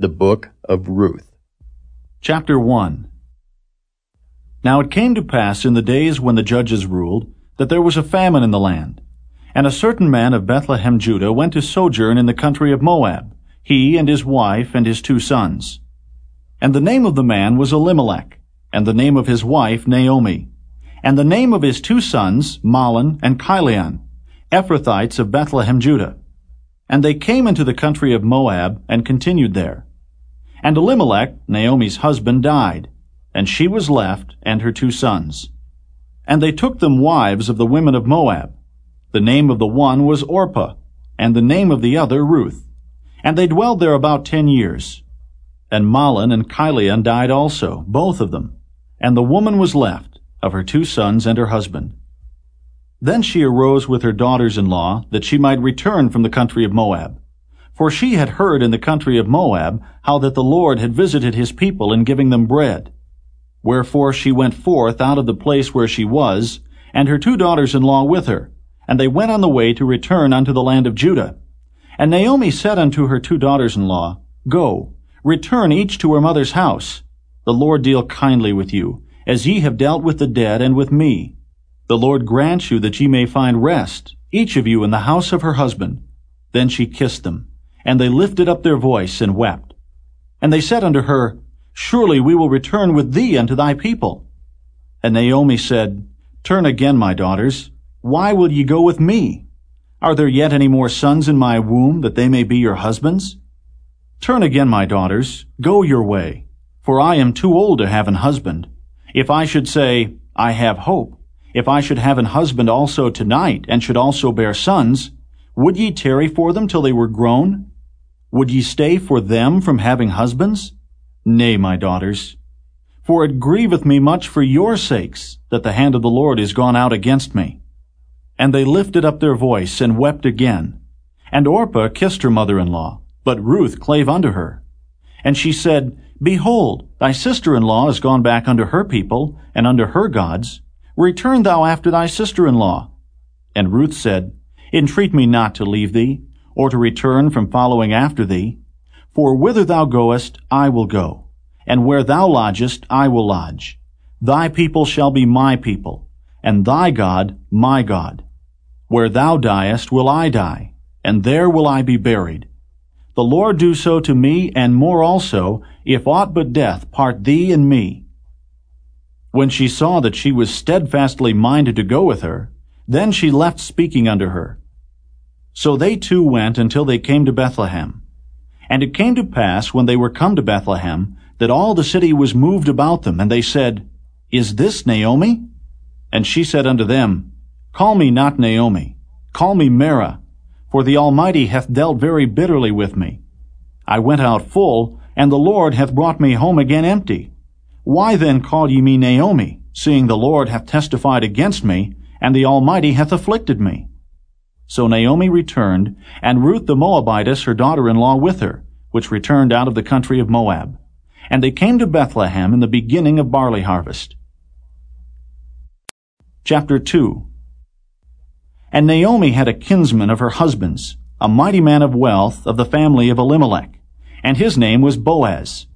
The Book of Ruth. Chapter 1 Now it came to pass in the days when the judges ruled, that there was a famine in the land. And a certain man of Bethlehem Judah went to sojourn in the country of Moab, he and his wife and his two sons. And the name of the man was Elimelech, and the name of his wife Naomi, and the name of his two sons Mahlon and Chilion, Ephrathites of Bethlehem Judah. And they came into the country of Moab, and continued there. And Elimelech, Naomi's husband, died, and she was left, and her two sons. And they took them wives of the women of Moab. The name of the one was Orpah, and the name of the other Ruth. And they dwelled there about ten years. And Mahlon and Chilion died also, both of them. And the woman was left, of her two sons and her husband. Then she arose with her daughters-in-law, that she might return from the country of Moab. For she had heard in the country of Moab how that the Lord had visited his people in giving them bread. Wherefore she went forth out of the place where she was, and her two daughters-in-law with her, and they went on the way to return unto the land of Judah. And Naomi said unto her two daughters-in-law, Go, return each to her mother's house. The Lord deal kindly with you, as ye have dealt with the dead and with me. The Lord grant you that ye may find rest, each of you in the house of her husband. Then she kissed them. And they lifted up their voice and wept. And they said unto her, Surely we will return with thee unto thy people. And Naomi said, Turn again, my daughters. Why will ye go with me? Are there yet any more sons in my womb, that they may be your husbands? Turn again, my daughters, go your way, for I am too old to have an husband. If I should say, I have hope, if I should have an husband also tonight, and should also bear sons, would ye tarry for them till they were grown? Would ye stay for them from having husbands? Nay, my daughters. For it grieveth me much for your sakes, that the hand of the Lord is gone out against me. And they lifted up their voice, and wept again. And Orpah kissed her mother-in-law, but Ruth clave unto her. And she said, Behold, thy sister-in-law is gone back unto her people, and unto her gods. Return thou after thy sister-in-law. And Ruth said, Entreat me not to leave thee, or to return from following after thee. For whither thou goest, I will go, and where thou lodgest, I will lodge. Thy people shall be my people, and thy God my God. Where thou diest will I die, and there will I be buried. The Lord do so to me, and more also, if aught but death part thee and me. When she saw that she was steadfastly minded to go with her, then she left speaking unto her. So they two went until they came to Bethlehem. And it came to pass, when they were come to Bethlehem, that all the city was moved about them, and they said, Is this Naomi? And she said unto them, Call me not Naomi, call me Mara, for the Almighty hath dealt very bitterly with me. I went out full, and the Lord hath brought me home again empty. Why then call ye me Naomi, seeing the Lord hath testified against me, and the Almighty hath afflicted me? So Naomi returned, and Ruth the Moabitess her daughter-in-law with her, which returned out of the country of Moab. And they came to Bethlehem in the beginning of barley harvest. Chapter 2 And Naomi had a kinsman of her husband's, a mighty man of wealth of the family of Elimelech, and his name was Boaz.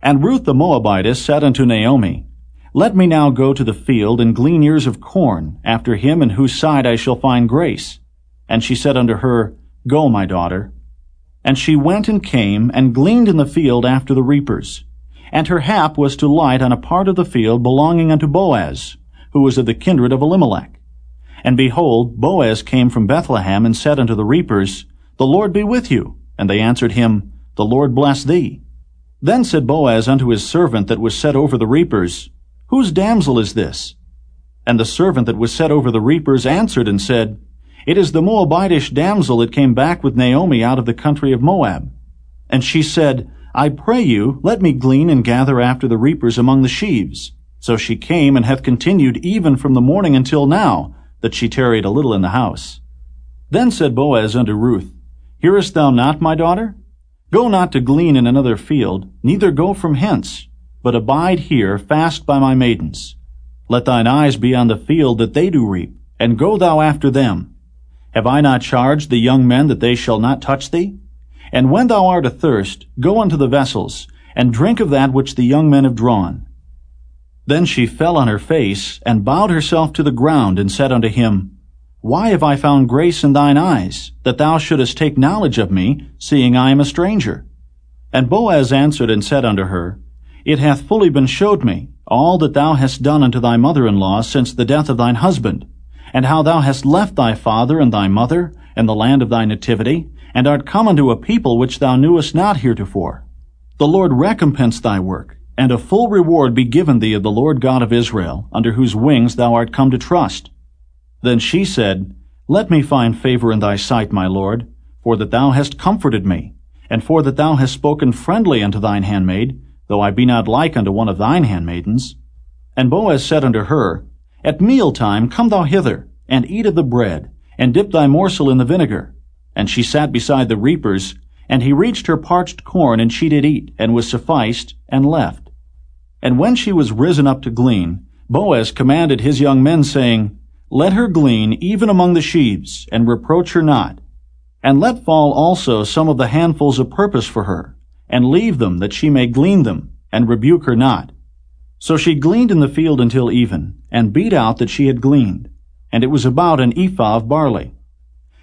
And Ruth the Moabitess said unto Naomi, Let me now go to the field and glean ears of corn after him in whose side I shall find grace. And she said unto her, Go, my daughter. And she went and came, and gleaned in the field after the reapers. And her hap was to light on a part of the field belonging unto Boaz, who was of the kindred of Elimelech. And behold, Boaz came from Bethlehem, and said unto the reapers, The Lord be with you. And they answered him, The Lord bless thee. Then said Boaz unto his servant that was set over the reapers, Whose damsel is this? And the servant that was set over the reapers answered and said, it is the Moabitish damsel that came back with Naomi out of the country of Moab. And she said, I pray you, let me glean and gather after the reapers among the sheaves. So she came and hath continued even from the morning until now, that she tarried a little in the house. Then said Boaz unto Ruth, Hearest thou not, my daughter? Go not to glean in another field, neither go from hence, but abide here fast by my maidens. Let thine eyes be on the field that they do reap, and go thou after them. Have I not charged the young men that they shall not touch thee? And when thou art athirst, go unto the vessels, and drink of that which the young men have drawn. Then she fell on her face, and bowed herself to the ground, and said unto him, Why have I found grace in thine eyes, that thou shouldest take knowledge of me, seeing I am a stranger? And Boaz answered and said unto her, It hath fully been showed me, all that thou hast done unto thy mother-in-law since the death of thine husband, and how thou hast left thy father and thy mother, and the land of thy nativity, and art come unto a people which thou knewest not heretofore. The Lord recompense thy work, and a full reward be given thee of the Lord God of Israel, under whose wings thou art come to trust. Then she said, Let me find favor in thy sight, my Lord, for that thou hast comforted me, and for that thou hast spoken friendly unto thine handmaid, though I be not like unto one of thine handmaidens. And Boaz said unto her, At meal time come thou hither, and eat of the bread, and dip thy morsel in the vinegar. And she sat beside the reapers, and he reached her parched corn, and she did eat, and was sufficed, and left. And when she was risen up to glean, Boaz commanded his young men, saying, Let her glean even among the sheaves, and reproach her not. And let fall also some of the handfuls of purpose for her, and leave them that she may glean them, and rebuke her not. So she gleaned in the field until even, and beat out that she had gleaned, and it was about an ephah of barley.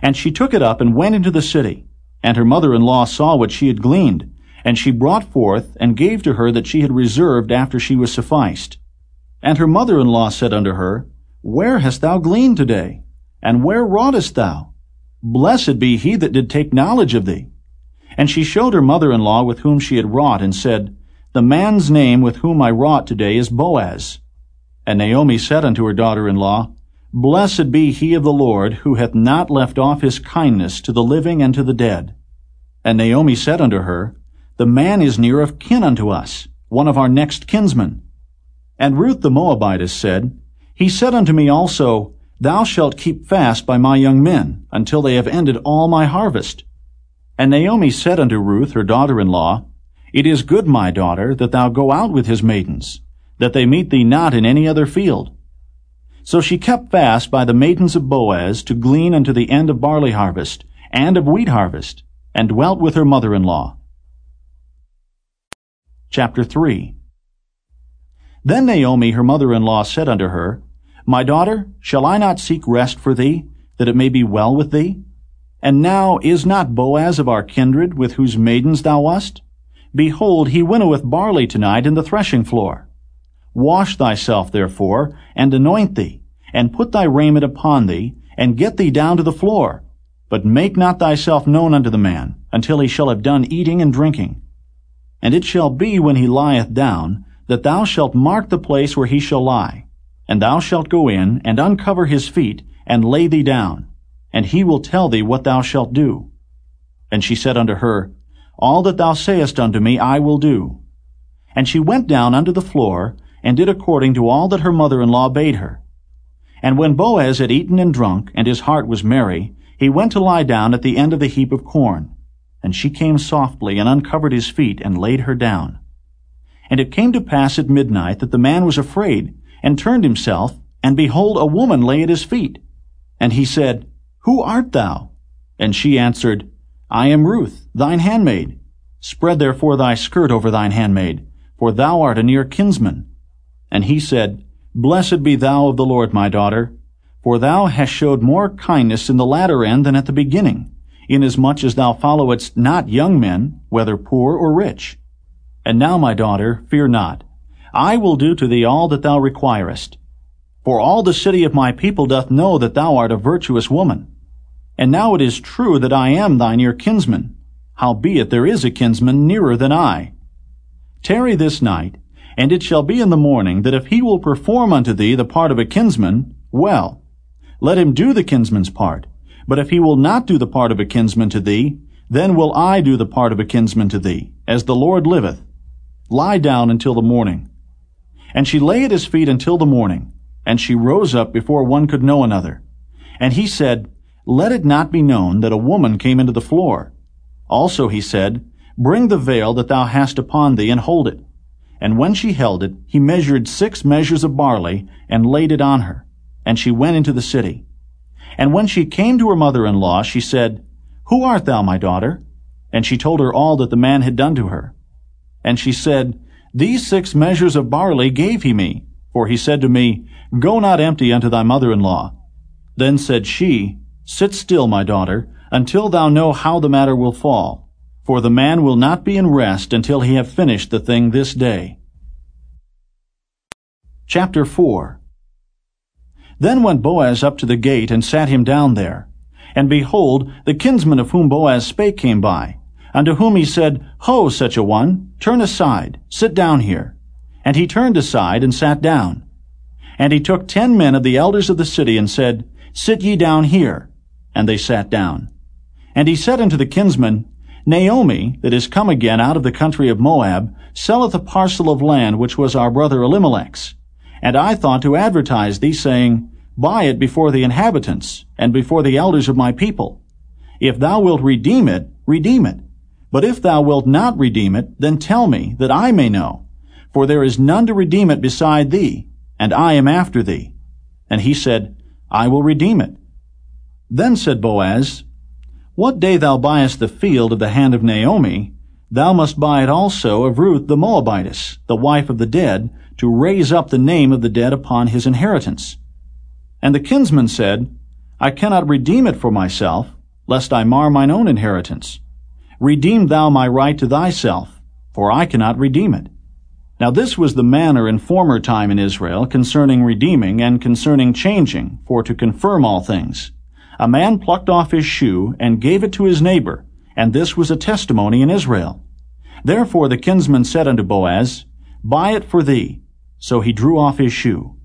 And she took it up and went into the city, and her mother-in-law saw what she had gleaned, and she brought forth, and gave to her that she had reserved after she was sufficed. And her mother-in-law said unto her, Where hast thou gleaned today? And where wroughtest thou? Blessed be he that did take knowledge of thee. And she showed her mother-in-law with whom she had wrought, and said, The man's name with whom I wrought today is Boaz. And Naomi said unto her daughter-in-law, Blessed be he of the Lord, who hath not left off his kindness to the living and to the dead. And Naomi said unto her, the man is near of kin unto us, one of our next kinsmen. And Ruth the Moabitess said, He said unto me also, Thou shalt keep fast by my young men, until they have ended all my harvest. And Naomi said unto Ruth her daughter-in-law, It is good, my daughter, that thou go out with his maidens, that they meet thee not in any other field. So she kept fast by the maidens of Boaz to glean unto the end of barley harvest, and of wheat harvest, and dwelt with her mother-in-law. Chapter 3 Then Naomi her mother-in-law said unto her, My daughter, shall I not seek rest for thee, that it may be well with thee? And now is not Boaz of our kindred, with whose maidens thou wast? Behold, he winnoweth barley tonight in the threshing floor. Wash thyself, therefore, and anoint thee, and put thy raiment upon thee, and get thee down to the floor. But make not thyself known unto the man, until he shall have done eating and drinking. And it shall be when he lieth down, that thou shalt mark the place where he shall lie. And thou shalt go in, and uncover his feet, and lay thee down. And he will tell thee what thou shalt do. And she said unto her, All that thou sayest unto me I will do. And she went down unto the floor, and did according to all that her mother-in-law bade her. And when Boaz had eaten and drunk, and his heart was merry, he went to lie down at the end of the heap of corn. And she came softly and uncovered his feet and laid her down. And it came to pass at midnight that the man was afraid, and turned himself, and behold, a woman lay at his feet. And he said, Who art thou? And she answered, I am Ruth, thine handmaid. Spread therefore thy skirt over thine handmaid, for thou art a near kinsman. And he said, Blessed be thou of the Lord, my daughter, for thou hast showed more kindness in the latter end than at the beginning inasmuch as thou followest not young men, whether poor or rich. And now, my daughter, fear not. I will do to thee all that thou requirest. For all the city of my people doth know that thou art a virtuous woman. And now it is true that I am thy near kinsman, howbeit there is a kinsman nearer than I. Tarry this night, and it shall be in the morning that if he will perform unto thee the part of a kinsman, well. Let him do the kinsman's part, but if he will not do the part of a kinsman to thee, then will I do the part of a kinsman to thee, as the Lord liveth. Lie down until the morning. And she lay at his feet until the morning, and she rose up before one could know another. And he said, Let it not be known that a woman came into the floor. Also he said, Bring the veil that thou hast upon thee, and hold it. And when she held it, he measured six measures of barley, and laid it on her. And she went into the city. And when she came to her mother-in-law, she said, Who art thou, my daughter? and she told her all that the man had done to her. And she said, These six measures of barley gave he me, for he said to me, Go not empty unto thy mother-in-law. Then said she, Sit still, my daughter, until thou know how the matter will fall. For the man will not be in rest until he have finished the thing this day. Chapter 4 Then went Boaz up to the gate and sat him down there. And behold, the kinsman of whom Boaz spake came by, unto whom he said, Ho, such a one, turn aside, sit down here. And he turned aside and sat down. And he took ten men of the elders of the city and said, Sit ye down here. And they sat down. And he said unto the kinsman, Naomi, that is come again out of the country of Moab, selleth a parcel of land which was our brother Elimelech's. And I thought to advertise thee, saying, Buy it before the inhabitants, and before the elders of my people. If thou wilt redeem it, redeem it. But if thou wilt not redeem it, then tell me, that I may know. For there is none to redeem it beside thee, and I am after thee. And he said, I will redeem it. Then said Boaz, What day thou buyest the field of the hand of Naomi, thou must buy it also of Ruth the Moabitess, the wife of the dead, to raise up the name of the dead upon his inheritance. And the kinsman said, I cannot redeem it for myself, lest I mar mine own inheritance. Redeem thou my right to thyself, for I cannot redeem it. Now this was the manner in former time in Israel concerning redeeming and concerning changing, for to confirm all things. A man plucked off his shoe and gave it to his neighbor, and this was a testimony in Israel. Therefore the kinsman said unto Boaz, Buy it for thee. So he drew off his shoe.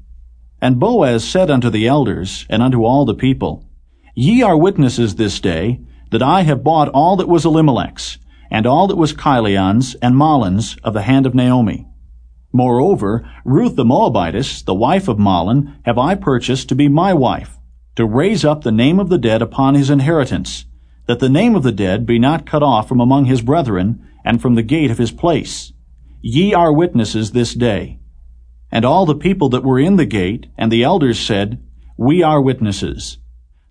And Boaz said unto the elders, and unto all the people, Ye are witnesses this day, that I have bought all that was Elimelech's, and all that was Chilion's and Mahlon's of the hand of Naomi. Moreover, Ruth the Moabitess, the wife of Mahlon, have I purchased to be my wife, to raise up the name of the dead upon his inheritance, that the name of the dead be not cut off from among his brethren, and from the gate of his place. Ye are witnesses this day. And all the people that were in the gate, and the elders said, We are witnesses.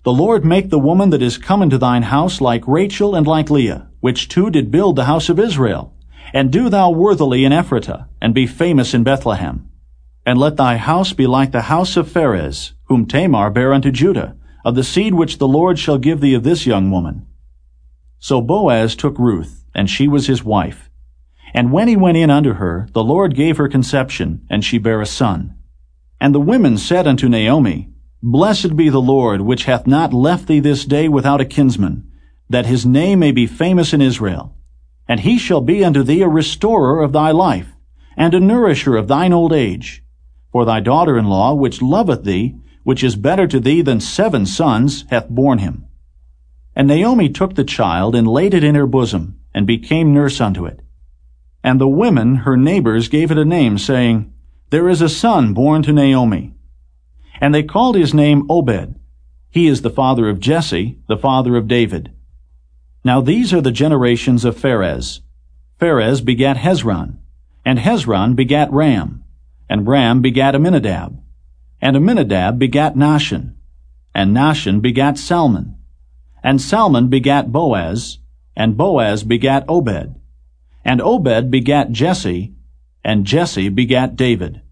The Lord make the woman that is come into thine house like Rachel and like Leah, which two did build the house of Israel. And do thou worthily in Ephratah, and be famous in Bethlehem. And let thy house be like the house of Pharez, whom Tamar bare unto Judah, of the seed which the Lord shall give thee of this young woman. So Boaz took Ruth, and she was his wife. And when he went in unto her, the Lord gave her conception, and she bare a son. And the women said unto Naomi, Blessed be the Lord, which hath not left thee this day without a kinsman, that his name may be famous in Israel. And he shall be unto thee a restorer of thy life, and a nourisher of thine old age. For thy daughter-in-law, which loveth thee, which is better to thee than seven sons, hath borne him. And Naomi took the child, and laid it in her bosom, and became nurse unto it. And the women, her neighbors, gave it a name, saying, There is a son born to Naomi. And they called his name Obed. He is the father of Jesse, the father of David. Now these are the generations of Pharez. Pharez begat Hezron, and Hezron begat Ram, and Ram begat Amminadab, and Amminadab begat Nahshon, and Nahshon begat Salmon, and Salmon begat Boaz, and Boaz begat Obed, and Obed begat Jesse, and Jesse begat David.